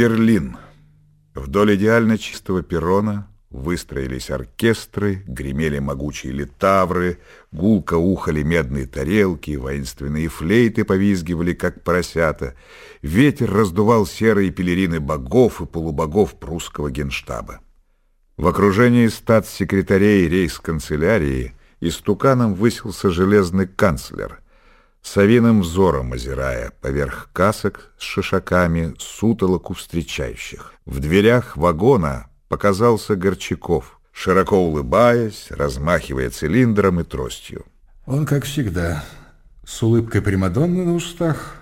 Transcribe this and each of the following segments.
Берлин. Вдоль идеально чистого перрона выстроились оркестры, гремели могучие литавры, гулко ухали медные тарелки, воинственные флейты повизгивали, как поросята. Ветер раздувал серые пелерины богов и полубогов прусского генштаба. В окружении статс-секретарей рейс-канцелярии истуканом высился железный канцлер — совиным взором озирая поверх касок с шишаками сутолоку встречающих. В дверях вагона показался Горчаков, широко улыбаясь, размахивая цилиндром и тростью. Он, как всегда, с улыбкой Примадонны на устах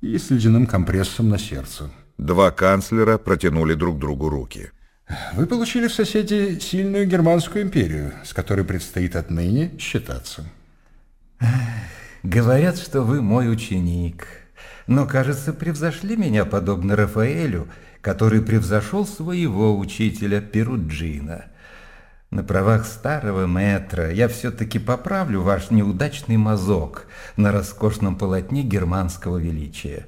и с ледяным компрессом на сердце. Два канцлера протянули друг другу руки. Вы получили в соседи сильную германскую империю, с которой предстоит отныне считаться. Говорят, что вы мой ученик, но, кажется, превзошли меня подобно Рафаэлю, который превзошел своего учителя Перуджина. На правах старого метра я все-таки поправлю ваш неудачный мазок на роскошном полотне германского величия.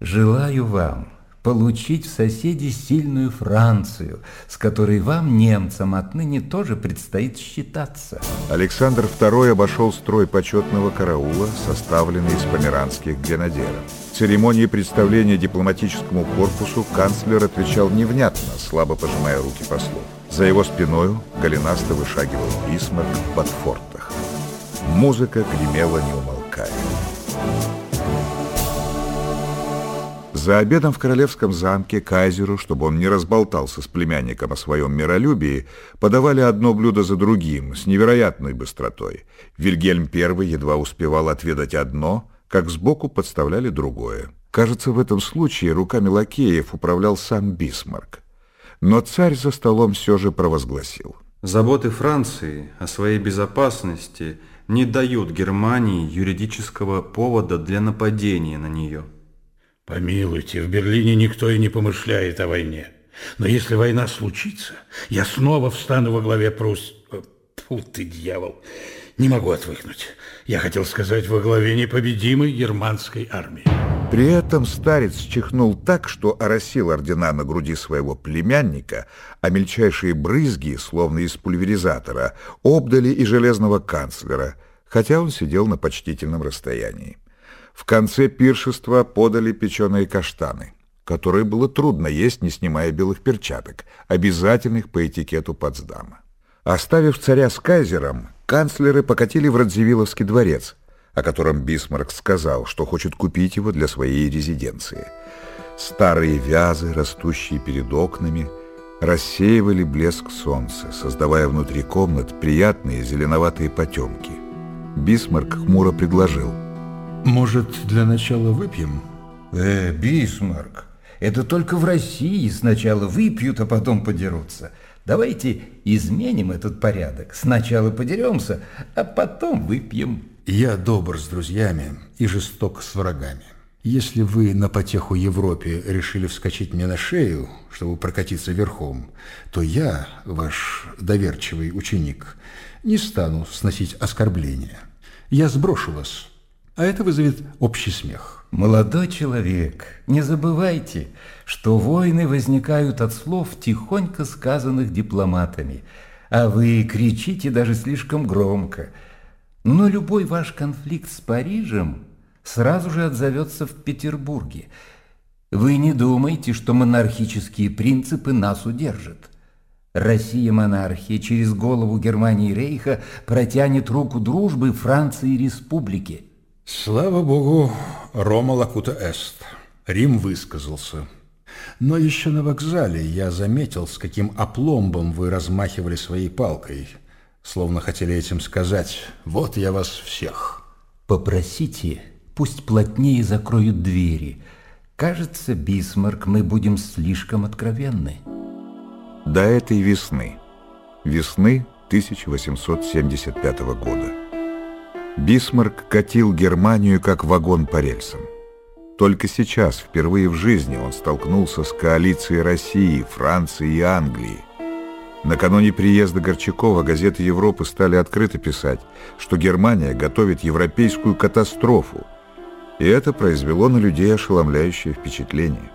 Желаю вам получить в соседи сильную Францию, с которой вам, немцам, отныне тоже предстоит считаться. Александр II обошел строй почетного караула, составленный из померанских гренадеров. В церемонии представления дипломатическому корпусу канцлер отвечал невнятно, слабо пожимая руки послов. За его спиною голенасто вышагивал Бисмарк в ботфортах. Музыка гремела не умолкая. За обедом в королевском замке кайзеру, чтобы он не разболтался с племянником о своем миролюбии, подавали одно блюдо за другим, с невероятной быстротой. Вильгельм I едва успевал отведать одно, как сбоку подставляли другое. Кажется, в этом случае руками лакеев управлял сам Бисмарк. Но царь за столом все же провозгласил. Заботы Франции о своей безопасности не дают Германии юридического повода для нападения на нее. Помилуйте, в Берлине никто и не помышляет о войне. Но если война случится, я снова встану во главе Прус... Фу ты, дьявол! Не могу отвыкнуть. Я хотел сказать, во главе непобедимой германской армии. При этом старец чихнул так, что оросил ордена на груди своего племянника, а мельчайшие брызги, словно из пульверизатора, обдали и железного канцлера, хотя он сидел на почтительном расстоянии. В конце пиршества подали печеные каштаны, которые было трудно есть, не снимая белых перчаток, обязательных по этикету Потсдама. Оставив царя с кайзером, канцлеры покатили в Радзивилловский дворец, о котором Бисмарк сказал, что хочет купить его для своей резиденции. Старые вязы, растущие перед окнами, рассеивали блеск солнца, создавая внутри комнат приятные зеленоватые потемки. Бисмарк хмуро предложил – может, для начала выпьем? Э, Бисмарк, это только в России сначала выпьют, а потом подерутся. Давайте изменим этот порядок. Сначала подеремся, а потом выпьем. Я добр с друзьями и жесток с врагами. Если вы на потеху Европе решили вскочить мне на шею, чтобы прокатиться верхом, то я, ваш доверчивый ученик, не стану сносить оскорбления. Я сброшу вас, а это вызовет общий смех. Молодой человек, не забывайте, что войны возникают от слов, тихонько сказанных дипломатами, а вы кричите даже слишком громко. Но любой ваш конфликт с Парижем сразу же отзовется в Петербурге. Вы не думайте, что монархические принципы нас удержат. Россия-монархия через голову Германии Рейха протянет руку дружбы Франции Республики. Слава богу, Рома лакута эст. Рим высказался. Но еще на вокзале я заметил, с каким опломбом вы размахивали своей палкой, словно хотели этим сказать «Вот я вас всех». Попросите, пусть плотнее закроют двери. Кажется, Бисмарк, мы будем слишком откровенны. До этой весны, весны 1875 года. Бисмарк катил Германию как вагон по рельсам. Только сейчас, впервые в жизни, он столкнулся с коалицией России, Франции и Англии. Накануне приезда Горчакова газеты Европы стали открыто писать, что Германия готовит европейскую катастрофу, и это произвело на людей ошеломляющее впечатление.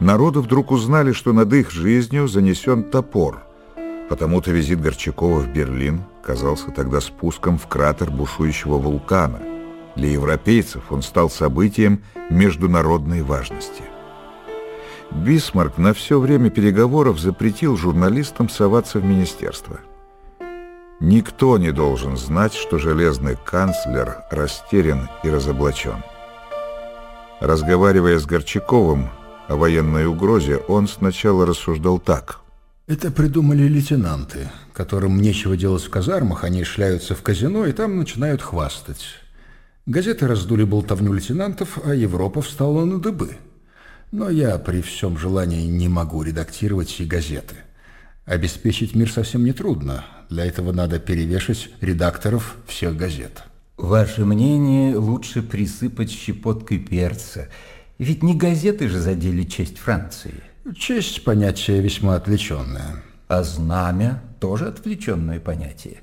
Народы вдруг узнали, что над их жизнью занесен топор. Потому-то визит Горчакова в Берлин казался тогда спуском в кратер бушующего вулкана. Для европейцев он стал событием международной важности. Бисмарк на все время переговоров запретил журналистам соваться в министерство. Никто не должен знать, что железный канцлер растерян и разоблачен. Разговаривая с Горчаковым о военной угрозе, он сначала рассуждал так. Это придумали лейтенанты, которым нечего делать в казармах, они шляются в казино и там начинают хвастать. Газеты раздули болтовню лейтенантов, а Европа встала на дыбы. Но я при всем желании не могу редактировать все газеты. Обеспечить мир совсем нетрудно. Для этого надо перевешать редакторов всех газет. Ваше мнение лучше присыпать щепоткой перца. Ведь не газеты же задели честь Франции. Честь – понятие весьма отвлеченное. А знамя – тоже отвлеченное понятие.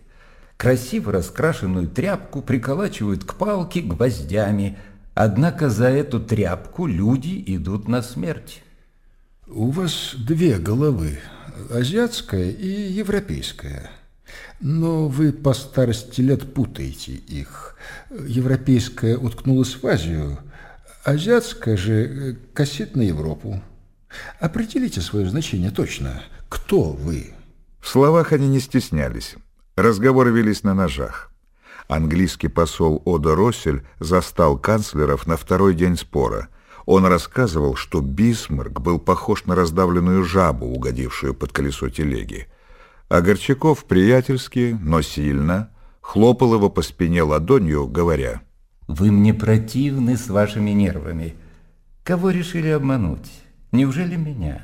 Красиво раскрашенную тряпку приколачивают к палке гвоздями, однако за эту тряпку люди идут на смерть. У вас две головы – азиатская и европейская – но вы по старости лет путаете их. Европейская уткнулась в Азию, азиатская же косит на Европу. Определите свое значение точно. Кто вы? В словах они не стеснялись. Разговоры велись на ножах. Английский посол Ода Россель застал канцлеров на второй день спора. Он рассказывал, что Бисмарк был похож на раздавленную жабу, угодившую под колесо телеги. А Горчаков приятельски, но сильно, хлопал его по спине ладонью, говоря, «Вы мне противны с вашими нервами. Кого решили обмануть? Неужели меня?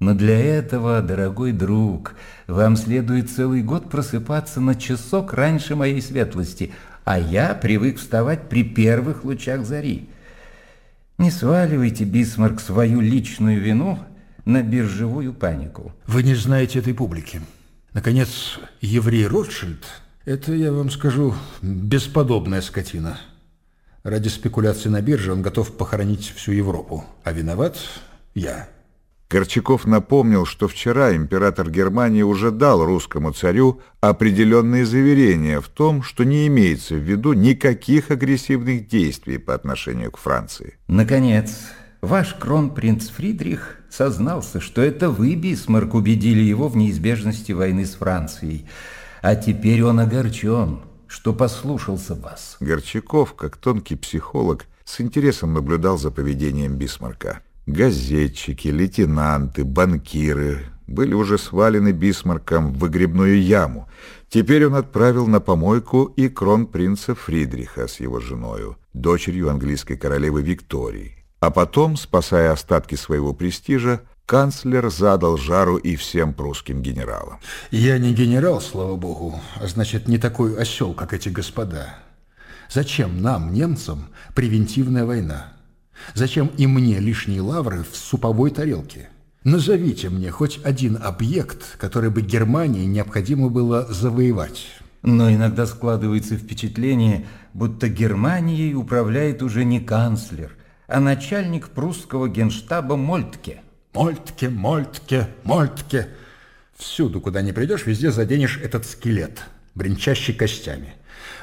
Но для этого, дорогой друг, вам следует целый год просыпаться на часок раньше моей светлости, а я привык вставать при первых лучах зари. Не сваливайте, Бисмарк, свою личную вину на биржевую панику. Вы не знаете этой публики. Наконец, еврей Ротшильд – это, я вам скажу, бесподобная скотина. Ради спекуляции на бирже он готов похоронить всю Европу, а виноват я. Корчаков напомнил, что вчера император Германии уже дал русскому царю определенные заверения в том, что не имеется в виду никаких агрессивных действий по отношению к Франции. Наконец, ваш кронпринц Фридрих сознался, что это вы, Бисмарк, убедили его в неизбежности войны с Францией. А теперь он огорчен, что послушался вас. Горчаков, как тонкий психолог, с интересом наблюдал за поведением Бисмарка. Газетчики, лейтенанты, банкиры были уже свалены Бисмарком в выгребную яму. Теперь он отправил на помойку и кронпринца Фридриха с его женою, дочерью английской королевы Виктории. А потом, спасая остатки своего престижа, канцлер задал жару и всем прусским генералам. Я не генерал, слава богу, а значит, не такой осел, как эти господа. Зачем нам, немцам, превентивная война? Зачем и мне лишние лавры в суповой тарелке? Назовите мне хоть один объект, который бы Германии необходимо было завоевать. Но иногда складывается впечатление, будто Германией управляет уже не канцлер – а начальник прусского генштаба Мольтке. Мольтке, Мольтке, Мольтке. Всюду, куда не придешь, везде заденешь этот скелет, бренчащий костями.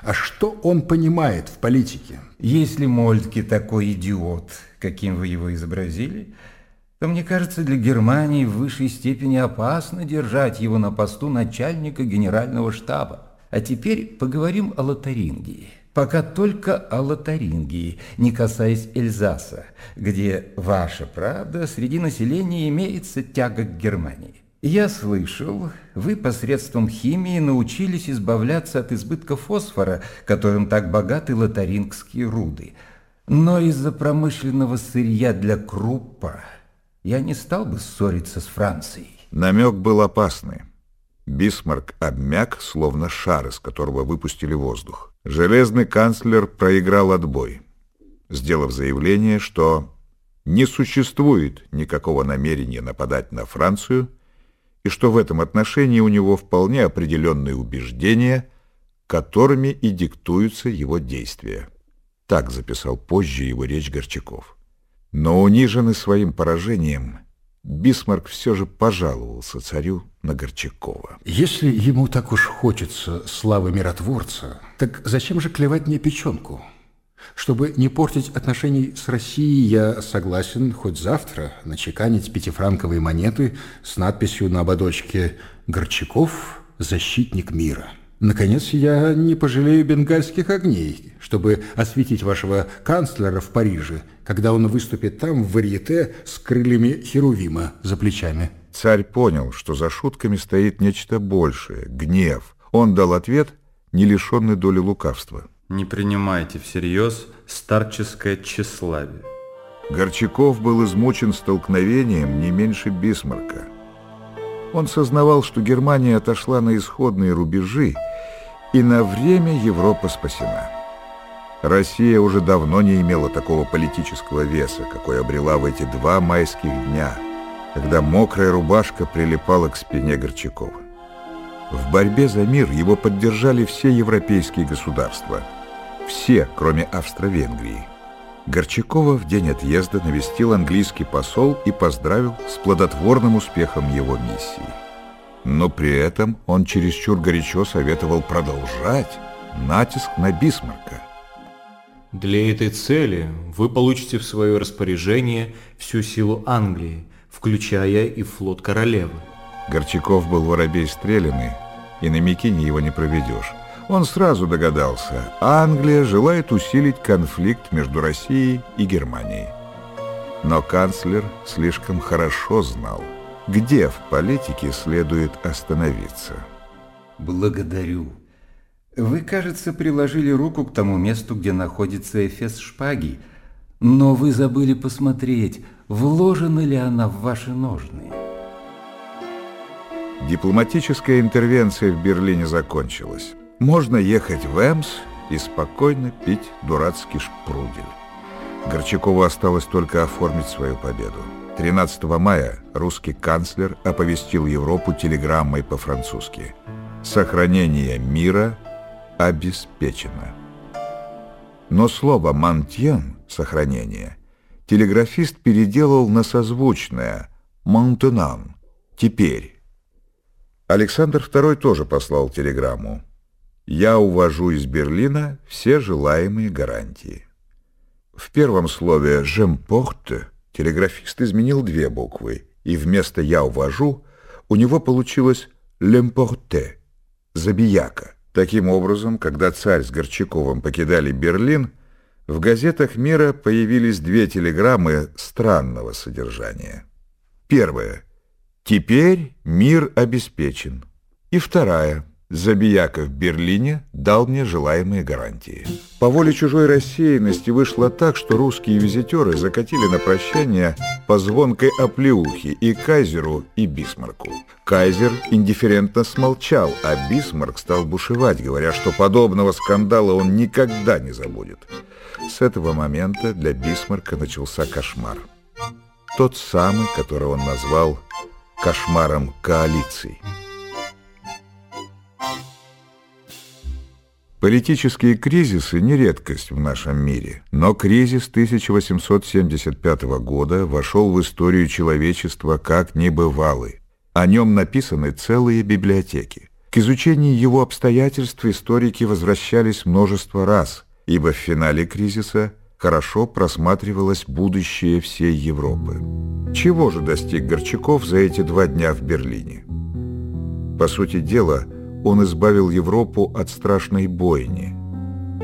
А что он понимает в политике? Если Мольтке такой идиот, каким вы его изобразили, то, мне кажется, для Германии в высшей степени опасно держать его на посту начальника генерального штаба. А теперь поговорим о Лотарингии. Пока только о Лотарингии, не касаясь Эльзаса, где ваша правда среди населения имеется тяга к Германии. Я слышал, вы посредством химии научились избавляться от избытка фосфора, которым так богаты лотарингские руды. Но из-за промышленного сырья для круппа я не стал бы ссориться с Францией. Намек был опасный. Бисмарк обмяк, словно шар, из которого выпустили воздух. Железный канцлер проиграл отбой, сделав заявление, что не существует никакого намерения нападать на Францию и что в этом отношении у него вполне определенные убеждения, которыми и диктуются его действия. Так записал позже его речь Горчаков. Но униженный своим поражением, Бисмарк все же пожаловался царю на Горчакова. Если ему так уж хочется славы миротворца, так зачем же клевать мне печенку? Чтобы не портить отношений с Россией, я согласен хоть завтра начеканить пятифранковые монеты с надписью на ободочке «Горчаков – защитник мира». Наконец, я не пожалею бенгальских огней, чтобы осветить вашего канцлера в Париже, когда он выступит там в варьете с крыльями Херувима за плечами. Царь понял, что за шутками стоит нечто большее – гнев. Он дал ответ, не лишенный доли лукавства. Не принимайте всерьез старческое тщеславие. Горчаков был измучен столкновением не меньше Бисмарка. Он сознавал, что Германия отошла на исходные рубежи, и на время Европа спасена. Россия уже давно не имела такого политического веса, какой обрела в эти два майских дня, когда мокрая рубашка прилипала к спине Горчакова. В борьбе за мир его поддержали все европейские государства. Все, кроме Австро-Венгрии. Горчакова в день отъезда навестил английский посол и поздравил с плодотворным успехом его миссии. Но при этом он чересчур горячо советовал продолжать натиск на Бисмарка. Для этой цели вы получите в свое распоряжение всю силу Англии, включая и флот королевы. Горчаков был воробей стреляный, и на Микине его не проведешь. Он сразу догадался, Англия желает усилить конфликт между Россией и Германией. Но канцлер слишком хорошо знал, где в политике следует остановиться. Благодарю. Вы, кажется, приложили руку к тому месту, где находится эфес шпаги, но вы забыли посмотреть, вложена ли она в ваши ножны. Дипломатическая интервенция в Берлине закончилась. Можно ехать в Эмс и спокойно пить дурацкий шпрудель. Горчакову осталось только оформить свою победу. 13 мая русский канцлер оповестил Европу телеграммой по-французски. Сохранение мира обеспечено. Но слово «мантьен» — «сохранение» телеграфист переделал на созвучное «мантенан» — «теперь». Александр II тоже послал телеграмму я увожу из Берлина все желаемые гарантии. В первом слове «жемпорте» телеграфист изменил две буквы, и вместо «я увожу» у него получилось «лемпорте» — «забияка». Таким образом, когда царь с Горчаковым покидали Берлин, в газетах мира появились две телеграммы странного содержания. Первая — «Теперь мир обеспечен». И вторая — Забияка в Берлине дал мне желаемые гарантии. По воле чужой рассеянности вышло так, что русские визитеры закатили на прощание по звонкой оплеухе и Кайзеру, и Бисмарку. Кайзер индифферентно смолчал, а Бисмарк стал бушевать, говоря, что подобного скандала он никогда не забудет. С этого момента для Бисмарка начался кошмар. Тот самый, который он назвал «кошмаром коалиции». Политические кризисы не редкость в нашем мире, но кризис 1875 года вошел в историю человечества как небывалый. О нем написаны целые библиотеки. К изучению его обстоятельств историки возвращались множество раз, ибо в финале кризиса хорошо просматривалось будущее всей Европы. Чего же достиг Горчаков за эти два дня в Берлине? По сути дела, он избавил Европу от страшной бойни.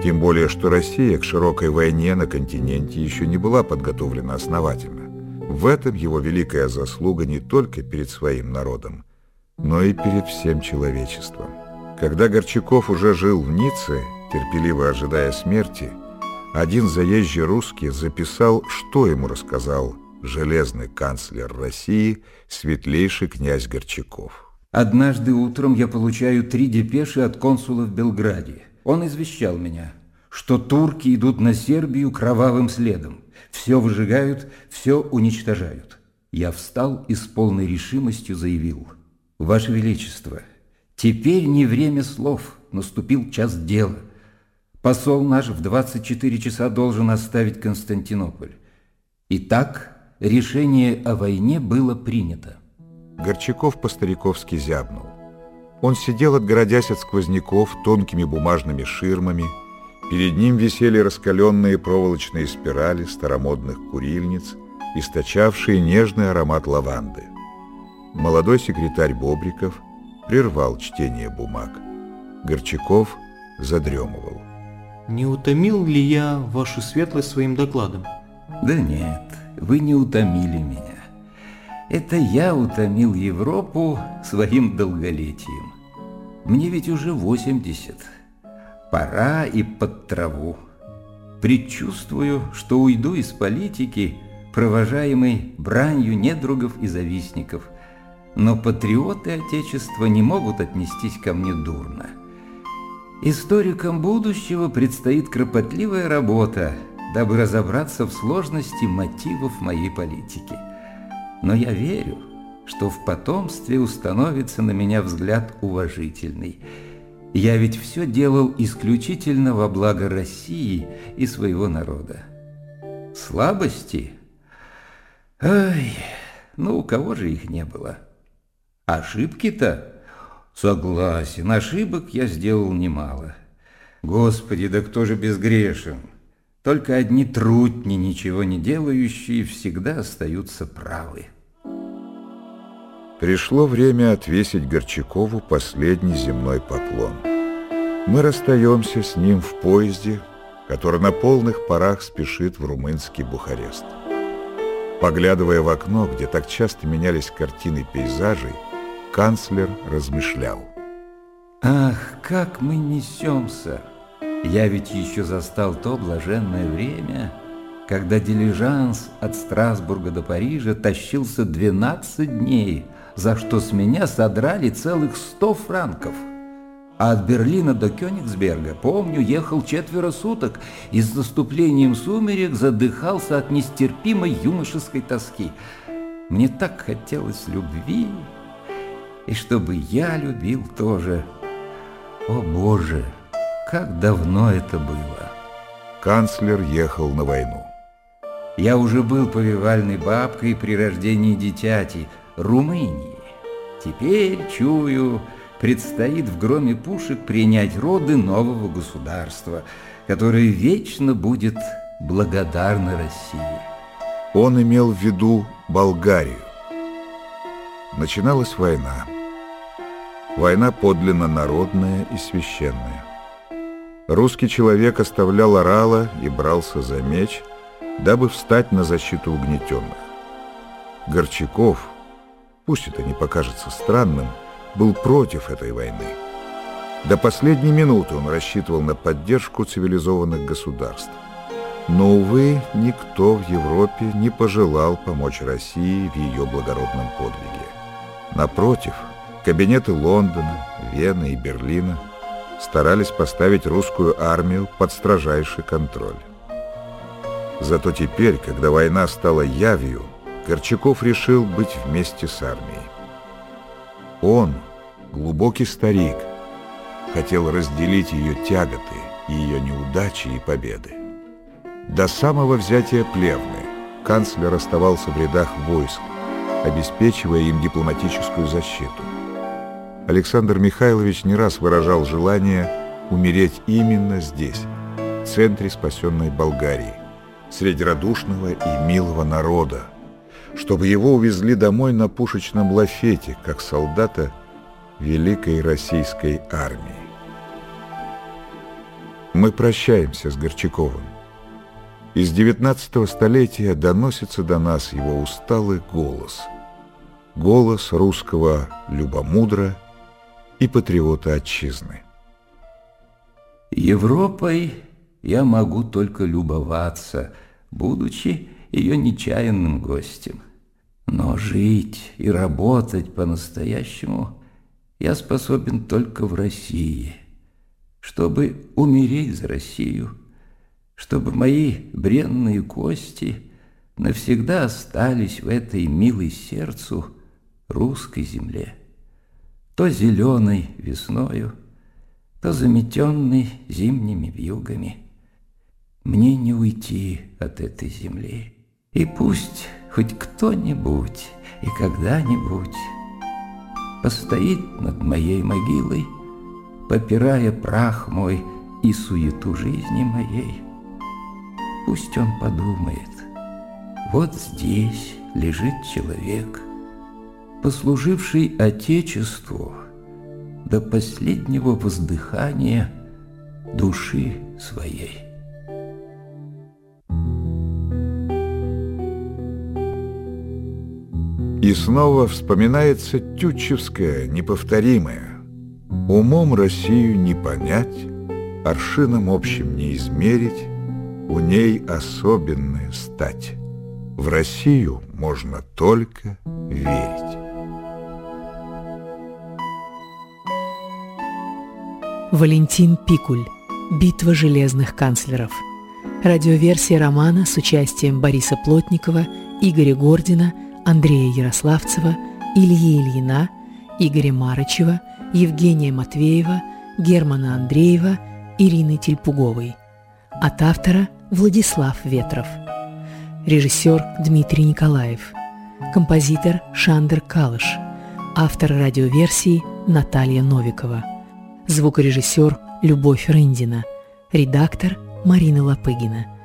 Тем более, что Россия к широкой войне на континенте еще не была подготовлена основательно. В этом его великая заслуга не только перед своим народом, но и перед всем человечеством. Когда Горчаков уже жил в Ницце, терпеливо ожидая смерти, один заезжий русский записал, что ему рассказал железный канцлер России, светлейший князь Горчаков. Однажды утром я получаю три депеши от консула в Белграде. Он извещал меня, что турки идут на Сербию кровавым следом. Все выжигают, все уничтожают. Я встал и с полной решимостью заявил. Ваше Величество, теперь не время слов, наступил час дела. Посол наш в 24 часа должен оставить Константинополь. Итак, решение о войне было принято. Горчаков по-стариковски зябнул. Он сидел, отгородясь от сквозняков тонкими бумажными ширмами. Перед ним висели раскаленные проволочные спирали старомодных курильниц, источавшие нежный аромат лаванды. Молодой секретарь Бобриков прервал чтение бумаг. Горчаков задремывал. Не утомил ли я вашу светлость своим докладом? Да нет, вы не утомили меня. Это я утомил Европу своим долголетием. Мне ведь уже 80. Пора и под траву. Предчувствую, что уйду из политики, провожаемый бранью недругов и завистников. Но патриоты Отечества не могут отнестись ко мне дурно. Историкам будущего предстоит кропотливая работа, дабы разобраться в сложности мотивов моей политики. Но я верю, что в потомстве установится на меня взгляд уважительный. Я ведь все делал исключительно во благо России и своего народа. Слабости? Ай, ну у кого же их не было? Ошибки-то? Согласен, ошибок я сделал немало. Господи, да кто же безгрешен? Только одни трутни, ничего не делающие, всегда остаются правы. Пришло время отвесить Горчакову последний земной поклон. Мы расстаемся с ним в поезде, который на полных парах спешит в румынский Бухарест. Поглядывая в окно, где так часто менялись картины пейзажей, канцлер размышлял. Ах, как мы несемся! Я ведь еще застал то блаженное время, когда дилижанс от Страсбурга до Парижа тащился 12 дней, за что с меня содрали целых 100 франков. А от Берлина до Кёнигсберга, помню, ехал четверо суток и с наступлением сумерек задыхался от нестерпимой юношеской тоски. Мне так хотелось любви, и чтобы я любил тоже. О, Боже, как давно это было! Канцлер ехал на войну. Я уже был повивальной бабкой при рождении дитяти Румынии. Теперь, чую, предстоит в громе пушек принять роды нового государства, которое вечно будет благодарно России. Он имел в виду Болгарию. Начиналась война. Война подлинно народная и священная. Русский человек оставлял орала и брался за меч, дабы встать на защиту угнетенных. Горчаков, пусть это не покажется странным, был против этой войны. До последней минуты он рассчитывал на поддержку цивилизованных государств. Но, увы, никто в Европе не пожелал помочь России в ее благородном подвиге. Напротив, кабинеты Лондона, Вены и Берлина старались поставить русскую армию под строжайший контроль. Зато теперь, когда война стала явью, Горчаков решил быть вместе с армией. Он, глубокий старик, хотел разделить ее тяготы, ее неудачи и победы. До самого взятия Плевны канцлер оставался в рядах войск, обеспечивая им дипломатическую защиту. Александр Михайлович не раз выражал желание умереть именно здесь, в центре спасенной Болгарии, среди радушного и милого народа, чтобы его увезли домой на пушечном лафете, как солдата Великой Российской армии. Мы прощаемся с Горчаковым. Из девятнадцатого столетия доносится до нас его усталый голос. Голос русского любомудра и патриота отчизны. Европой я могу только любоваться, будучи ее нечаянным гостем. Но жить и работать по-настоящему я способен только в России, чтобы умереть за Россию, чтобы мои бренные кости навсегда остались в этой милой сердцу русской земле то зеленой весною, то заметенной зимними вьюгами. Мне не уйти от этой земли. И пусть хоть кто-нибудь и когда-нибудь постоит над моей могилой, попирая прах мой и суету жизни моей. Пусть он подумает, вот здесь лежит человек, послуживший Отечеству до последнего воздыхания души своей. И снова вспоминается Тютчевская, неповторимая. Умом Россию не понять, аршином общим не измерить, у ней особенная стать. В Россию можно только верить. Валентин Пикуль. Битва железных канцлеров. Радиоверсия романа с участием Бориса Плотникова, Игоря Гордина, Андрея Ярославцева, Ильи Ильина, Игоря Марычева, Евгения Матвеева, Германа Андреева, Ирины Тельпуговой. От автора Владислав Ветров. Режиссер Дмитрий Николаев. Композитор Шандер Калыш. Автор радиоверсии Наталья Новикова. Звукорежиссер Любовь Рындина. Редактор Марина Лопыгина.